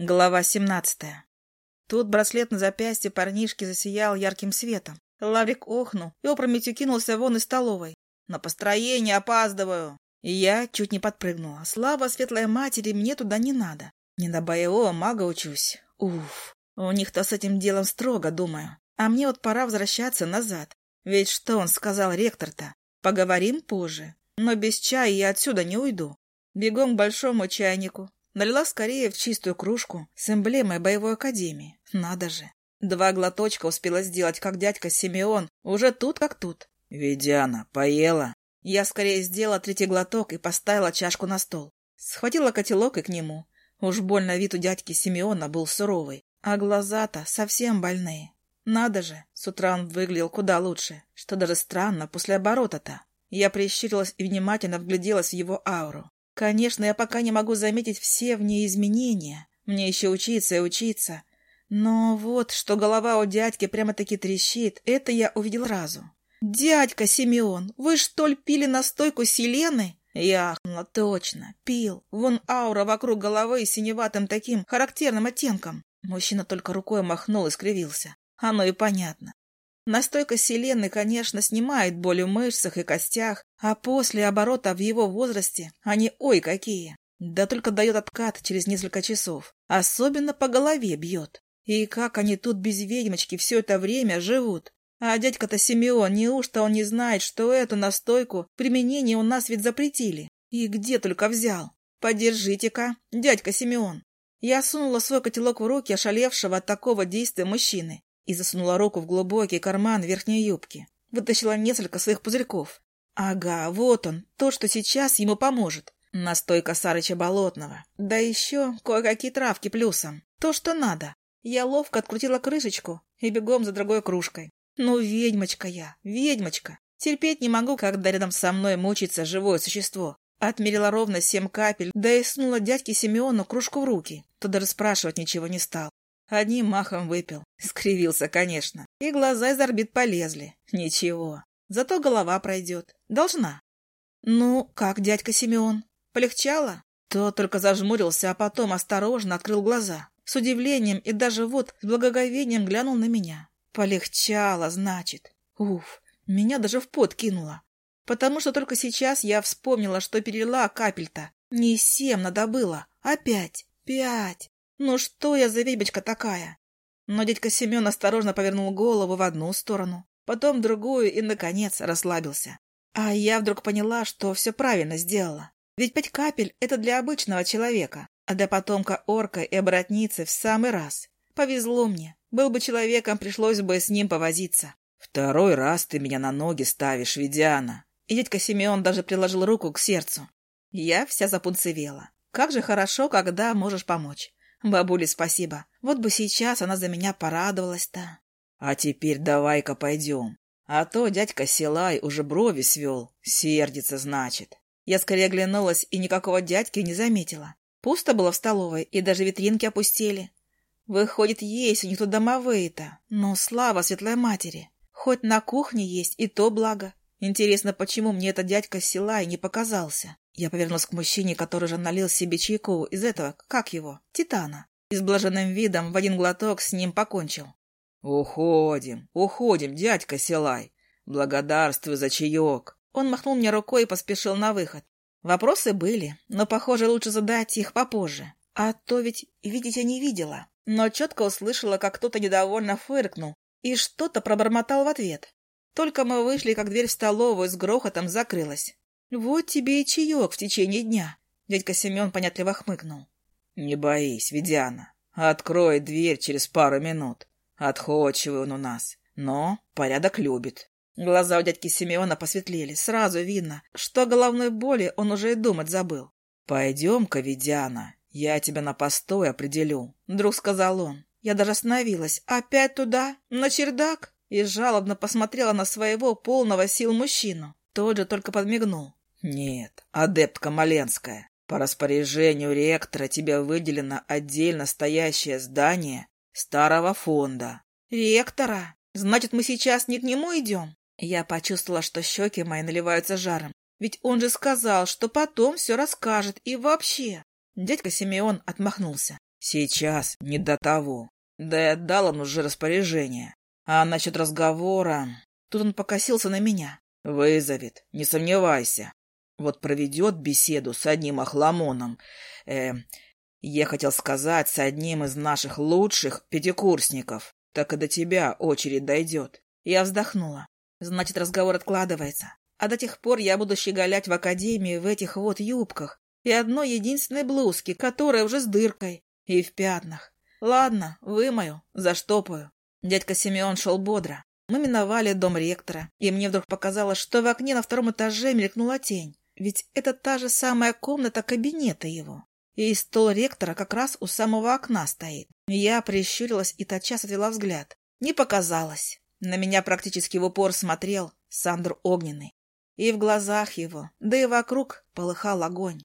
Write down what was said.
Глава 17. Тут браслет на запястье парнишки засиял ярким светом. Лаврик охнул и опрометью кинулся вон из столовой. «На построение опаздываю!» И я чуть не подпрыгнула. «Слава светлой матери, мне туда не надо. Не на боевого мага учусь. Уф, у них-то с этим делом строго, думаю. А мне вот пора возвращаться назад. Ведь что он сказал ректор-то? Поговорим позже. Но без чая я отсюда не уйду. Бегом к большому чайнику, Налила скорее в чистую кружку с эмблемой боевой академии. Надо же. Два глоточка успела сделать, как дядька Симеон. Уже тут как тут. «Ведяна, поела?» Я скорее сделала третий глоток и поставила чашку на стол. Схватила котелок и к нему. Уж больно вид у дядьки Симеона был суровый, а глаза-то совсем больные. Надо же, с утра он выглядел куда лучше, что даже странно после оборота-то. Я прищурилась и внимательно вгляделась в его ауру. Конечно, я пока не могу заметить все в ней изменения. Мне еще учиться и учиться. Но вот, что голова у дядьки прямо-таки трещит, это я увидел разу. «Дядька Симеон, вы что ли пили настойку селены?» Я точно, пил. Вон аура вокруг головы синеватым таким характерным оттенком. Мужчина только рукой махнул и скривился. Оно и понятно. Настойка селены, конечно, снимает боль в мышцах и костях, а после оборота в его возрасте они ой какие. Да только дает откат через несколько часов. Особенно по голове бьет. И как они тут без ведьмочки все это время живут? А дядька-то Симеон, неужто он не знает, что эту настойку применение у нас ведь запретили? И где только взял? Подержите-ка, дядька Симеон. Я сунула свой котелок в руки ошалевшего от такого действия мужчины и засунула руку в глубокий карман верхней юбки. Вытащила несколько своих пузырьков. Ага, вот он, то, что сейчас ему поможет. Настойка Сарыча Болотного. Да еще кое-какие травки плюсом. То, что надо. Я ловко открутила крышечку и бегом за другой кружкой. Ну, ведьмочка я, ведьмочка. Терпеть не могу, когда рядом со мной мучится живое существо. Отмерила ровно семь капель, да и сунула дядьке Семену кружку в руки. Туда расспрашивать ничего не стал. Одним махом выпил. Скривился, конечно. И глаза из орбит полезли. Ничего. Зато голова пройдет. Должна. Ну, как дядька Семен? Полегчало? То только зажмурился, а потом осторожно открыл глаза. С удивлением и даже вот с благоговением глянул на меня. Полегчало, значит. Уф, меня даже в пот кинуло. Потому что только сейчас я вспомнила, что перелила капель-то. Не семь надо было, а пять. Пять. Ну что я за вибочка такая? Но дядька Семен осторожно повернул голову в одну сторону, потом в другую и, наконец, расслабился. А я вдруг поняла, что все правильно сделала. Ведь пять капель — это для обычного человека, а для потомка орка и оборотницы в самый раз. Повезло мне. Был бы человеком, пришлось бы с ним повозиться. «Второй раз ты меня на ноги ставишь, Ведяна!» И дядька Симеон даже приложил руку к сердцу. Я вся запунцевела. Как же хорошо, когда можешь помочь. Бабуле спасибо. Вот бы сейчас она за меня порадовалась-то. А теперь давай-ка пойдем. А то дядька Силай уже брови свел. Сердится, значит. Я скорее оглянулась и никакого дядьки не заметила. Пусто было в столовой, и даже витринки опустили. Выходит, есть у них тут домовые-то. Ну, слава светлой матери. Хоть на кухне есть, и то благо. Интересно, почему мне этот дядька Силай не показался? Я повернулась к мужчине, который же налил себе чайку из этого, как его, титана. И с блаженным видом в один глоток с ним покончил. «Уходим, уходим, дядька Селай. Благодарствую за чаек». Он махнул мне рукой и поспешил на выход. Вопросы были, но, похоже, лучше задать их попозже. А то ведь видеть я не видела, но четко услышала, как кто-то недовольно фыркнул и что-то пробормотал в ответ. Только мы вышли, как дверь в столовую с грохотом закрылась. Вот тебе и чаек в течение дня. Дядька Семен понятливо хмыкнул. Не боись, Ведяна. Откроет дверь через пару минут. Отходчивый он у нас, но порядок любит. Глаза у дядьки Семена посветлели. Сразу видно, что головной боли он уже и думать забыл. «Пойдем-ка, Ведяна, я тебя на постой определю», — вдруг сказал он. Я даже остановилась. «Опять туда? На чердак?» И жалобно посмотрела на своего полного сил мужчину. Тот же только подмигнул. «Нет, адептка Маленская, по распоряжению ректора тебе выделено отдельно стоящее здание старого фонда». «Ректора? Значит, мы сейчас не к нему идем?» Я почувствовала, что щеки мои наливаются жаром. Ведь он же сказал, что потом все расскажет и вообще. Дядька Симеон отмахнулся. «Сейчас не до того. Да и отдал он уже распоряжение. А насчет разговора...» Тут он покосился на меня. Вызовет, не сомневайся. Вот проведет беседу с одним охламоном. Э, я хотел сказать, с одним из наших лучших пятикурсников. Так и до тебя очередь дойдет. Я вздохнула. Значит, разговор откладывается. А до тех пор я буду щеголять в академии в этих вот юбках и одной единственной блузке, которая уже с дыркой и в пятнах. Ладно, вымою, заштопаю. Дядька Семен шел бодро. Мы миновали дом ректора, и мне вдруг показалось, что в окне на втором этаже мелькнула тень. Ведь это та же самая комната кабинета его. И стол ректора как раз у самого окна стоит. Я прищурилась и тотчас отвела взгляд. Не показалось. На меня практически в упор смотрел Сандр Огненный. И в глазах его, да и вокруг полыхал огонь.